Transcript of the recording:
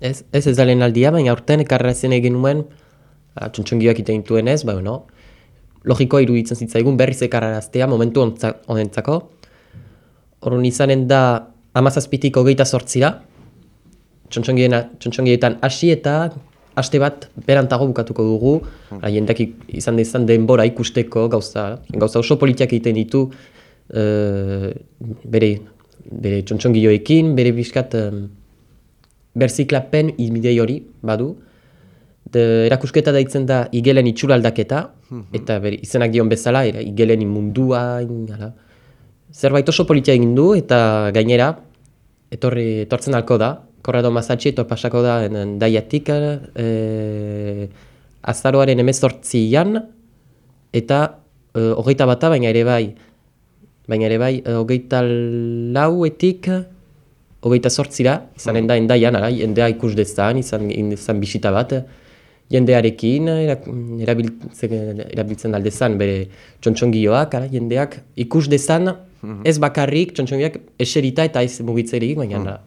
Ez, ez ez da lehen aldia, baina aurten ekarrazen egin nuen, ah, txontxongioak iten dituen ez, ba, bueno, logikoa iruditzen zitzaigun berriz ekarraztea momentu honentzako. Horren izanen da amazazpitik hogeita sortzira, txontxongietan hasi eta aste bat berantago bukatuko dugu, jendeak ik- izan izan denbora ikusteko gauza, gauza oso politiak egiten ditu eh, bere, bere txontxongioekin, bere biskat um, berziklapen izmidei hori badu. De, erakusketa daitzen da igelen itxura aldaketa, eta bere, izenak dion bezala, era, igelen mundua, in, hala. zerbait oso politia egin du, eta gainera, etorri, etortzen halko da, Korrado Mazatxe etor pasako da en, daiatik, e, azaroaren emezortzian, eta e, hogeita bata, baina ere bai, baina ere bai, e, hogeita lauetik, hogeita sortzira, izanen da endaian, ara, jendea ikus dezan, izan, izan bisita bat, jendearekin erabiltzen, erabiltzen aldezan bere txontxongioak, ara, jendeak ikus dezan, ez bakarrik txontxongioak eserita eta ez mugitzerik, baina